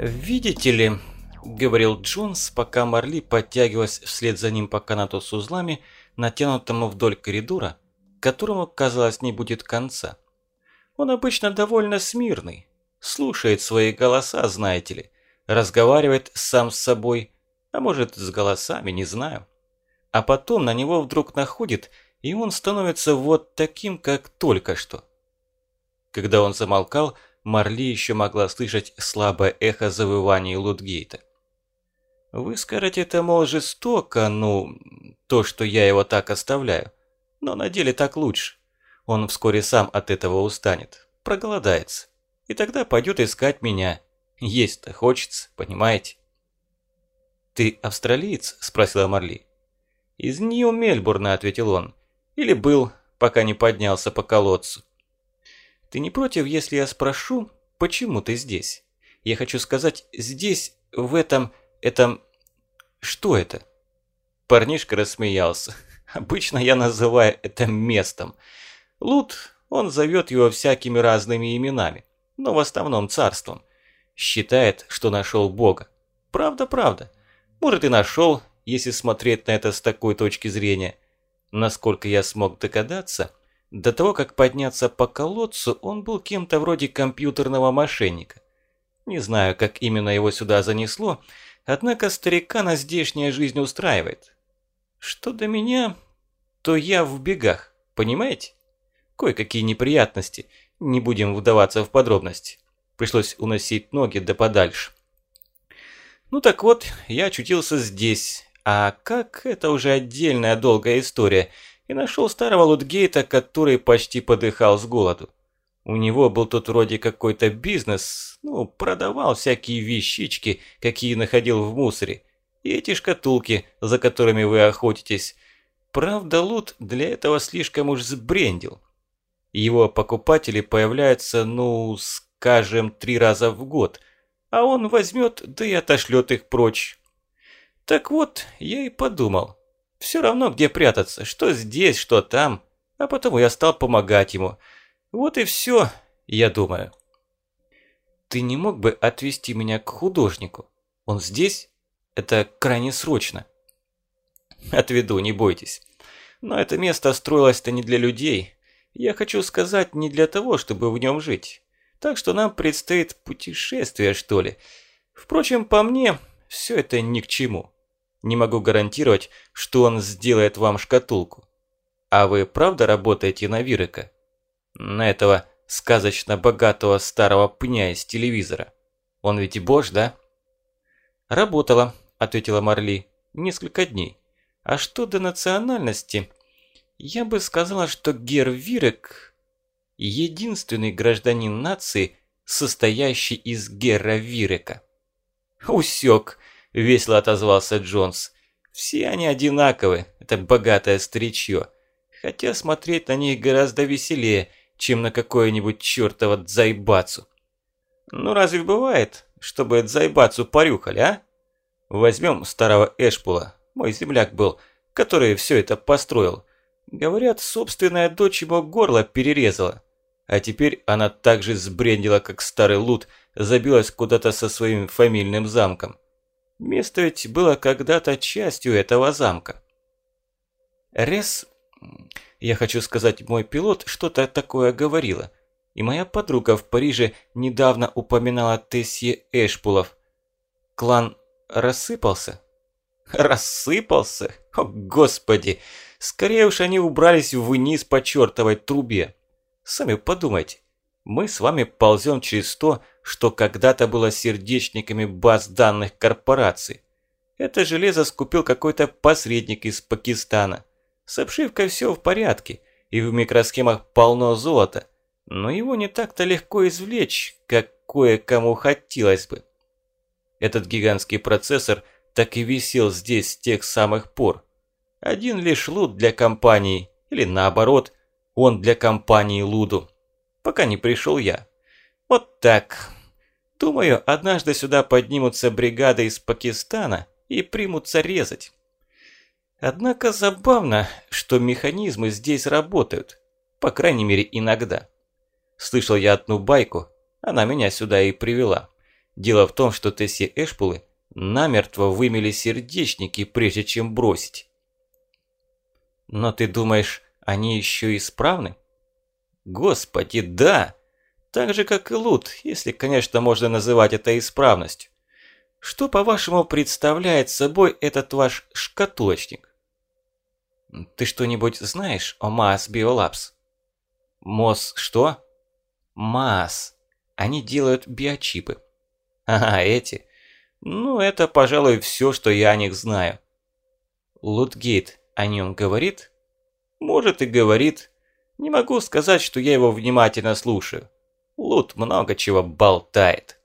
«Видите ли», – говорил Джонс, пока Марли подтягивалась вслед за ним по канату с узлами, натянутому вдоль коридора, которому, казалось, не будет конца. Он обычно довольно смирный, слушает свои голоса, знаете ли, разговаривает сам с собой, а может, с голосами, не знаю. А потом на него вдруг находит, и он становится вот таким, как только что. Когда он замолкал, Марли еще могла слышать слабое эхо завываний Лутгейта. «Вы скажете, это, мол, жестоко, ну, то, что я его так оставляю. Но на деле так лучше. Он вскоре сам от этого устанет, проголодается. И тогда пойдет искать меня. Есть-то хочется, понимаете?» «Ты австралиец?» – спросила Марли. «Из Нью-Мельбурна», – ответил он. «Или был, пока не поднялся по колодцу. Ты не против, если я спрошу, почему ты здесь? Я хочу сказать, здесь, в этом, этом... Что это?» Парнишка рассмеялся. «Обычно я называю это местом. Лут, он зовет его всякими разными именами, но в основном царством. Считает, что нашел Бога. Правда, правда. Может и нашел, если смотреть на это с такой точки зрения. Насколько я смог догадаться, до того, как подняться по колодцу, он был кем-то вроде компьютерного мошенника. Не знаю, как именно его сюда занесло, однако старика на здешняя жизнь устраивает. Что до меня, то я в бегах, понимаете? Кое-какие неприятности, не будем вдаваться в подробности. Пришлось уносить ноги да подальше. Ну так вот, я очутился здесь, а как это уже отдельная долгая история – и нашел старого Лутгейта, который почти подыхал с голоду. У него был тут вроде какой-то бизнес, ну, продавал всякие вещички, какие находил в мусоре, и эти шкатулки, за которыми вы охотитесь. Правда, Лут для этого слишком уж сбрендил. Его покупатели появляются, ну, скажем, три раза в год, а он возьмет, да и отошлет их прочь. Так вот, я и подумал, все равно, где прятаться, что здесь, что там. А потому я стал помогать ему. Вот и все, я думаю. Ты не мог бы отвезти меня к художнику? Он здесь? Это крайне срочно. Отведу, не бойтесь. Но это место строилось-то не для людей. Я хочу сказать, не для того, чтобы в нем жить. Так что нам предстоит путешествие, что ли. Впрочем, по мне, все это ни к чему. Не могу гарантировать, что он сделает вам шкатулку. А вы правда работаете на Вирека? На этого сказочно богатого старого пня из телевизора. Он ведь и бож, да? Работала, ответила Марли. Несколько дней. А что до национальности? Я бы сказала, что Гер Вирек – единственный гражданин нации, состоящий из Гера Вирека. Усек, – весело отозвался Джонс. «Все они одинаковы, это богатое старичье. Хотя смотреть на них гораздо веселее, чем на какое-нибудь чертово дзайбацу. Ну разве бывает, чтобы дзайбацу порюхали, а? Возьмем старого Эшпула, мой земляк был, который все это построил. Говорят, собственная дочь ему горло перерезала. А теперь она так же сбрендила, как старый Лут, забилась куда-то со своим фамильным замком. Место ведь было когда-то частью этого замка. Рес, я хочу сказать, мой пилот что-то такое говорила. И моя подруга в Париже недавно упоминала Тесье Эшпулов. Клан рассыпался? Рассыпался? О, господи! Скорее уж они убрались вниз по чертовой трубе. Сами подумайте. Мы с вами ползем через то, что когда-то было сердечниками баз данных корпораций. Это железо скупил какой-то посредник из Пакистана. С обшивкой все в порядке, и в микросхемах полно золота, но его не так-то легко извлечь, как кое-кому хотелось бы. Этот гигантский процессор так и висел здесь с тех самых пор. Один лишь лут для компании, или наоборот, он для компании Луду пока не пришел я. Вот так. Думаю, однажды сюда поднимутся бригады из Пакистана и примутся резать. Однако забавно, что механизмы здесь работают. По крайней мере, иногда. Слышал я одну байку, она меня сюда и привела. Дело в том, что Тесси Эшпулы намертво вымели сердечники, прежде чем бросить. Но ты думаешь, они еще исправны? Господи, да! Так же, как и лут, если, конечно, можно называть это исправностью. Что, по-вашему, представляет собой этот ваш шкатулочник? Ты что-нибудь знаешь о Maas Biolabs? МОС что? МАС. Они делают биочипы. Ага, эти. Ну, это, пожалуй, все, что я о них знаю. Лутгейт о нем говорит? Может и говорит. Не могу сказать, что я его внимательно слушаю. Лут много чего болтает.